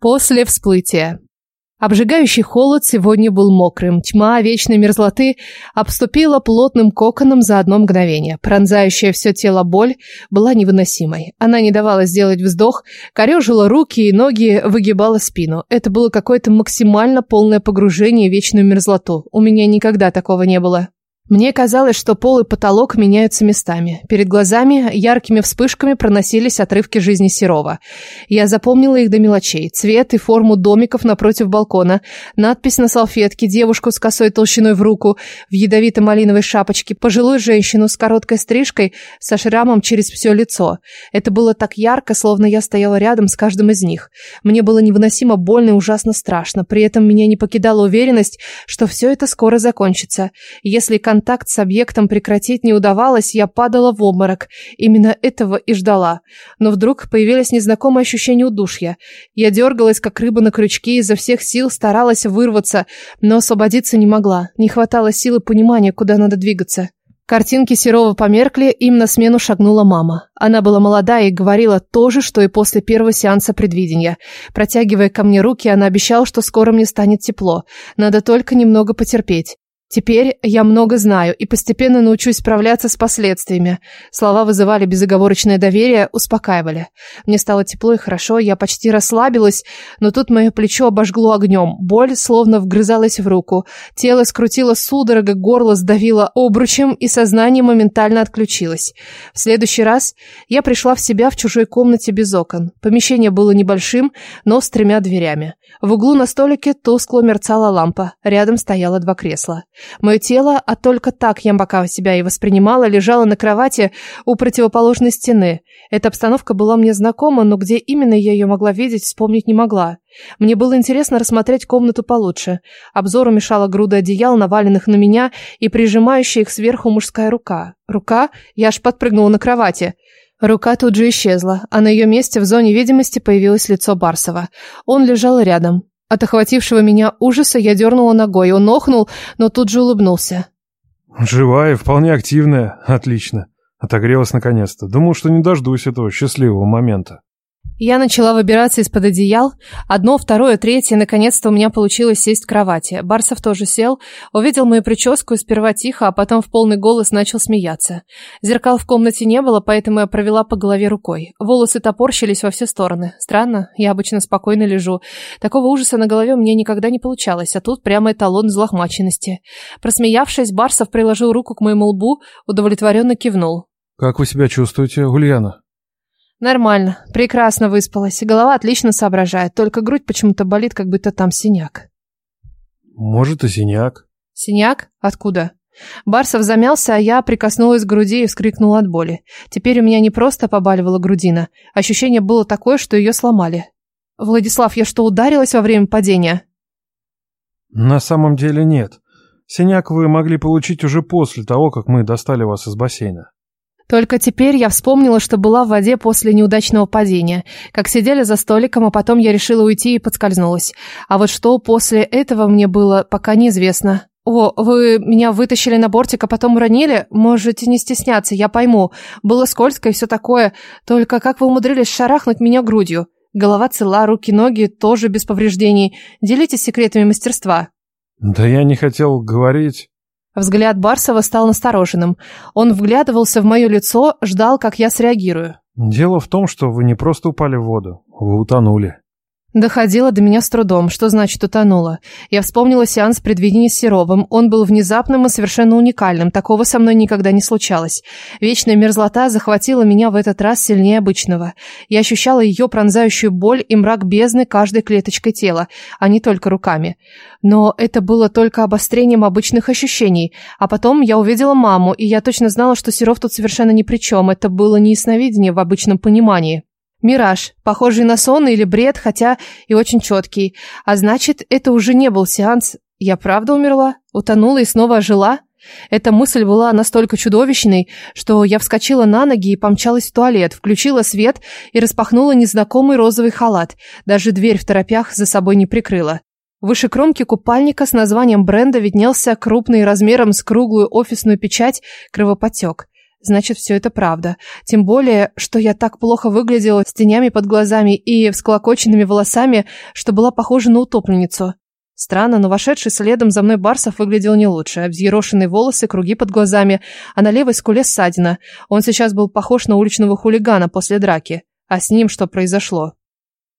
После всплытия. Обжигающий холод сегодня был мокрым. Тьма вечной мерзлоты обступила плотным коконом за одно мгновение. Пронзающая все тело боль была невыносимой. Она не давала сделать вздох, корежила руки и ноги, выгибала спину. Это было какое-то максимально полное погружение в вечную мерзлоту. У меня никогда такого не было. Мне казалось, что пол и потолок меняются местами. Перед глазами яркими вспышками проносились отрывки жизни Серова. Я запомнила их до мелочей. Цвет и форму домиков напротив балкона, надпись на салфетке, девушку с косой толщиной в руку, в ядовито-малиновой шапочке, пожилую женщину с короткой стрижкой, со шрамом через все лицо. Это было так ярко, словно я стояла рядом с каждым из них. Мне было невыносимо больно и ужасно страшно. При этом меня не покидала уверенность, что все это скоро закончится. Если контакт контакт с объектом прекратить не удавалось, я падала в обморок. Именно этого и ждала. Но вдруг появилось незнакомое ощущение удушья. Я дергалась, как рыба на крючке, изо всех сил старалась вырваться, но освободиться не могла. Не хватало силы понимания, куда надо двигаться. Картинки Серова померкли, им на смену шагнула мама. Она была молодая и говорила то же, что и после первого сеанса предвидения. Протягивая ко мне руки, она обещала, что скоро мне станет тепло. Надо только немного потерпеть. Теперь я много знаю и постепенно научусь справляться с последствиями. Слова вызывали безоговорочное доверие, успокаивали. Мне стало тепло и хорошо, я почти расслабилась, но тут мое плечо обожгло огнем. Боль словно вгрызалась в руку. Тело скрутило судорога, горло сдавило обручем, и сознание моментально отключилось. В следующий раз я пришла в себя в чужой комнате без окон. Помещение было небольшим, но с тремя дверями. В углу на столике тускло мерцала лампа. Рядом стояло два кресла. Мое тело, а только так я пока себя и воспринимала, лежало на кровати у противоположной стены. Эта обстановка была мне знакома, но где именно я ее могла видеть, вспомнить не могла. Мне было интересно рассмотреть комнату получше. Обзору мешала груда одеял, наваленных на меня, и прижимающая их сверху мужская рука. Рука? Я аж подпрыгнула на кровати. Рука тут же исчезла, а на ее месте в зоне видимости появилось лицо Барсова. Он лежал рядом. От охватившего меня ужаса я дернула ногой. Он охнул, но тут же улыбнулся. «Живая, вполне активная. Отлично. Отогрелась наконец-то. Думал, что не дождусь этого счастливого момента». Я начала выбираться из-под одеял. Одно, второе, третье. Наконец-то у меня получилось сесть в кровати. Барсов тоже сел, увидел мою прическу и сперва тихо, а потом в полный голос начал смеяться. Зеркал в комнате не было, поэтому я провела по голове рукой. Волосы топорщились во все стороны. Странно, я обычно спокойно лежу. Такого ужаса на голове меня никогда не получалось, а тут прямо эталон злохмаченности. Просмеявшись, Барсов приложил руку к моему лбу, удовлетворенно кивнул. «Как вы себя чувствуете, Ульяна?» Нормально, прекрасно выспалась. Голова отлично соображает, только грудь почему-то болит, как будто там синяк. Может и синяк. Синяк? Откуда? Барсов замялся, а я прикоснулась к груди и вскрикнула от боли. Теперь у меня не просто побаливала грудина. Ощущение было такое, что ее сломали. Владислав, я что, ударилась во время падения? На самом деле нет. Синяк вы могли получить уже после того, как мы достали вас из бассейна. Только теперь я вспомнила, что была в воде после неудачного падения. Как сидели за столиком, а потом я решила уйти и подскользнулась. А вот что после этого мне было, пока неизвестно. «О, вы меня вытащили на бортик, а потом уронили? Можете не стесняться, я пойму. Было скользко и все такое. Только как вы умудрились шарахнуть меня грудью? Голова цела, руки, ноги тоже без повреждений. Делитесь секретами мастерства». «Да я не хотел говорить...» Взгляд Барсова стал настороженным. Он вглядывался в мое лицо, ждал, как я среагирую. «Дело в том, что вы не просто упали в воду, вы утонули». Доходило до меня с трудом, что значит утонула. Я вспомнила сеанс предвидения с Серовым. Он был внезапным и совершенно уникальным. Такого со мной никогда не случалось. Вечная мерзлота захватила меня в этот раз сильнее обычного. Я ощущала ее пронзающую боль и мрак бездны каждой клеточкой тела, а не только руками. Но это было только обострением обычных ощущений. А потом я увидела маму, и я точно знала, что Серов тут совершенно ни при чем. Это было не ясновидение в обычном понимании. Мираж, похожий на сон или бред, хотя и очень четкий. А значит, это уже не был сеанс. Я правда умерла? Утонула и снова ожила? Эта мысль была настолько чудовищной, что я вскочила на ноги и помчалась в туалет, включила свет и распахнула незнакомый розовый халат. Даже дверь в торопях за собой не прикрыла. Выше кромки купальника с названием бренда виднелся крупный размером с круглую офисную печать кровоподтек. Значит, все это правда. Тем более, что я так плохо выглядела с тенями под глазами и всклокоченными волосами, что была похожа на утопленницу. Странно, но вошедший следом за мной Барсов выглядел не лучше. Взъерошенные волосы, круги под глазами, а на левой скуле ссадина. Он сейчас был похож на уличного хулигана после драки. А с ним что произошло?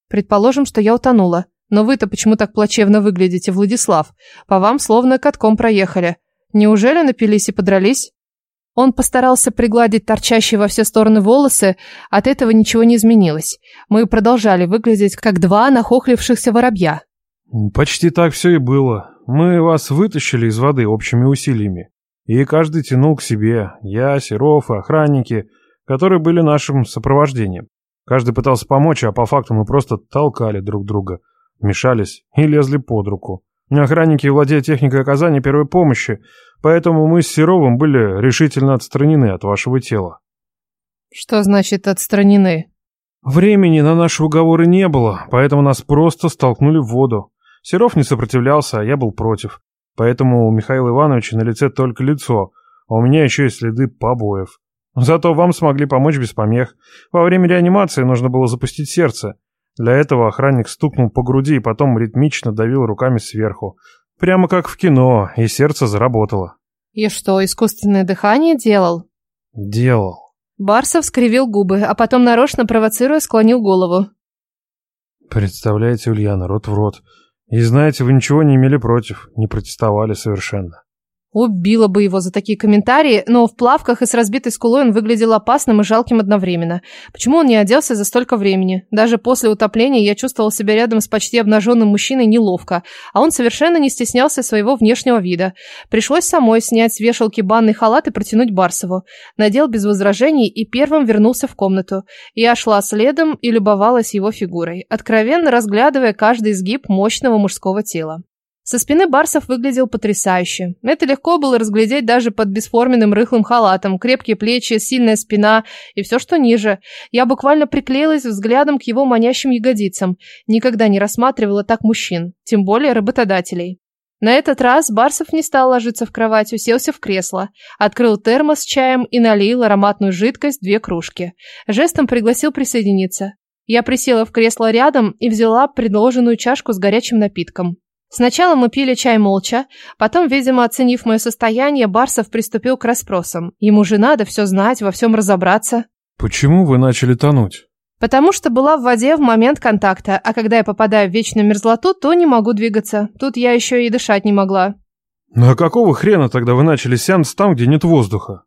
Предположим, что я утонула. Но вы-то почему так плачевно выглядите, Владислав? По вам словно катком проехали. Неужели напились и подрались? Он постарался пригладить торчащие во все стороны волосы, от этого ничего не изменилось. Мы продолжали выглядеть как два нахохлившихся воробья. Почти так все и было. Мы вас вытащили из воды общими усилиями. И каждый тянул к себе. Я, Серов и охранники, которые были нашим сопровождением. Каждый пытался помочь, а по факту мы просто толкали друг друга, мешались и лезли под руку. Охранники владеют техникой оказания первой помощи, поэтому мы с Серовым были решительно отстранены от вашего тела. Что значит отстранены? Времени на наши уговоры не было, поэтому нас просто столкнули в воду. Серов не сопротивлялся, а я был против. Поэтому у Михаила Ивановича на лице только лицо, а у меня еще и следы побоев. Зато вам смогли помочь без помех. Во время реанимации нужно было запустить сердце. Для этого охранник стукнул по груди и потом ритмично давил руками сверху. Прямо как в кино, и сердце заработало. И что, искусственное дыхание делал? Делал. Барсов скривил губы, а потом нарочно провоцируя склонил голову. Представляете, Ульяна, рот в рот. И знаете, вы ничего не имели против, не протестовали совершенно. Убила бы его за такие комментарии, но в плавках и с разбитой скулой он выглядел опасным и жалким одновременно. Почему он не оделся за столько времени? Даже после утопления я чувствовал себя рядом с почти обнаженным мужчиной неловко, а он совершенно не стеснялся своего внешнего вида. Пришлось самой снять с вешалки банный халат и протянуть Барсову. Надел без возражений и первым вернулся в комнату. Я шла следом и любовалась его фигурой, откровенно разглядывая каждый изгиб мощного мужского тела. Со спины Барсов выглядел потрясающе. Это легко было разглядеть даже под бесформенным рыхлым халатом. Крепкие плечи, сильная спина и все, что ниже. Я буквально приклеилась взглядом к его манящим ягодицам. Никогда не рассматривала так мужчин, тем более работодателей. На этот раз Барсов не стал ложиться в кровать, уселся в кресло, открыл термос с чаем и налил ароматную жидкость в две кружки. Жестом пригласил присоединиться. Я присела в кресло рядом и взяла предложенную чашку с горячим напитком. Сначала мы пили чай молча, потом, видимо, оценив мое состояние, Барсов приступил к расспросам. Ему же надо все знать, во всем разобраться. «Почему вы начали тонуть?» «Потому что была в воде в момент контакта, а когда я попадаю в вечную мерзлоту, то не могу двигаться. Тут я еще и дышать не могла». «Ну а какого хрена тогда вы начали сеанс там, где нет воздуха?»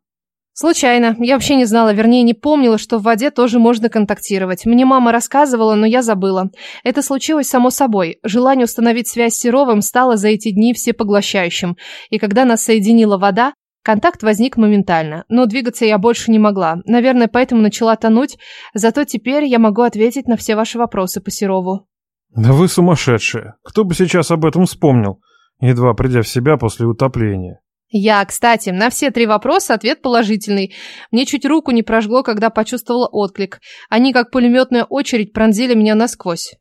Случайно. Я вообще не знала, вернее, не помнила, что в воде тоже можно контактировать. Мне мама рассказывала, но я забыла. Это случилось само собой. Желание установить связь с Серовым стало за эти дни всепоглощающим. И когда нас соединила вода, контакт возник моментально. Но двигаться я больше не могла. Наверное, поэтому начала тонуть. Зато теперь я могу ответить на все ваши вопросы по Серову. Да вы сумасшедшие. Кто бы сейчас об этом вспомнил, едва придя в себя после утопления. Я, кстати, на все три вопроса ответ положительный. Мне чуть руку не прожгло, когда почувствовала отклик. Они, как пулеметная очередь, пронзили меня насквозь.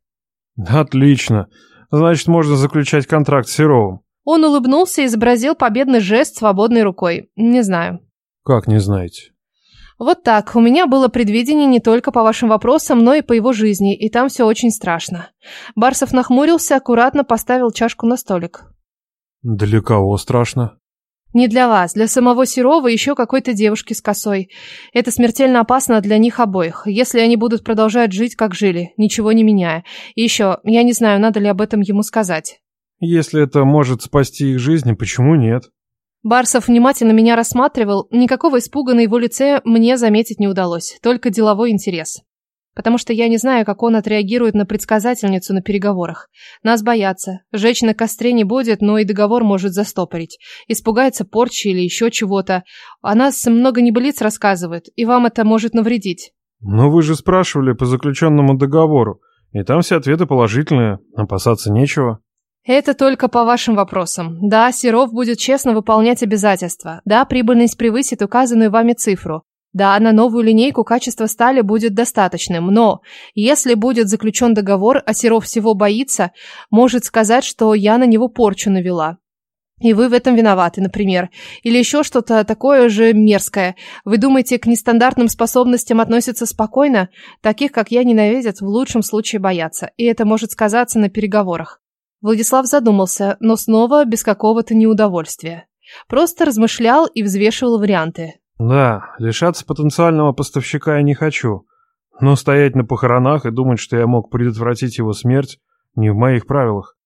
Отлично. Значит, можно заключать контракт с Серовым. Он улыбнулся и изобразил победный жест свободной рукой. Не знаю. Как не знаете? Вот так. У меня было предвидение не только по вашим вопросам, но и по его жизни, и там все очень страшно. Барсов нахмурился, аккуратно поставил чашку на столик. Для кого страшно? Не для вас, для самого Серова и еще какой-то девушки с косой. Это смертельно опасно для них обоих, если они будут продолжать жить, как жили, ничего не меняя. И еще, я не знаю, надо ли об этом ему сказать. Если это может спасти их жизни, почему нет? Барсов внимательно меня рассматривал, никакого испуга на его лице мне заметить не удалось, только деловой интерес. Потому что я не знаю, как он отреагирует на предсказательницу на переговорах. Нас боятся. Жечь на костре не будет, но и договор может застопорить. Испугается порчи или еще чего-то. О нас много небылиц рассказывает, и вам это может навредить. Но вы же спрашивали по заключенному договору, и там все ответы положительные, опасаться нечего. Это только по вашим вопросам. Да, Серов будет честно выполнять обязательства. Да, прибыльность превысит указанную вами цифру. Да, на новую линейку качество стали будет достаточным, но если будет заключен договор, а Серов всего боится, может сказать, что я на него порчу навела. И вы в этом виноваты, например. Или еще что-то такое же мерзкое. Вы думаете, к нестандартным способностям относятся спокойно? Таких, как я, ненавидят, в лучшем случае боятся. И это может сказаться на переговорах. Владислав задумался, но снова без какого-то неудовольствия. Просто размышлял и взвешивал варианты. Да, лишаться потенциального поставщика я не хочу. Но стоять на похоронах и думать, что я мог предотвратить его смерть, не в моих правилах.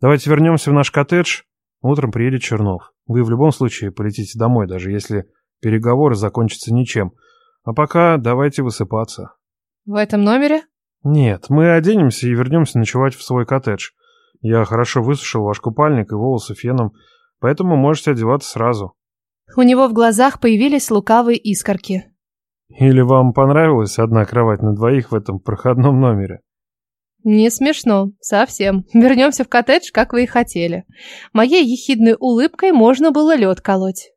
Давайте вернемся в наш коттедж. Утром приедет Чернов. Вы в любом случае полетите домой, даже если переговоры закончатся ничем. А пока давайте высыпаться. В этом номере? Нет, мы оденемся и вернемся ночевать в свой коттедж. Я хорошо высушил ваш купальник и волосы феном, поэтому можете одеваться сразу. У него в глазах появились лукавые искорки. Или вам понравилась одна кровать на двоих в этом проходном номере? Не смешно, совсем. Вернемся в коттедж, как вы и хотели. Моей ехидной улыбкой можно было лед колоть.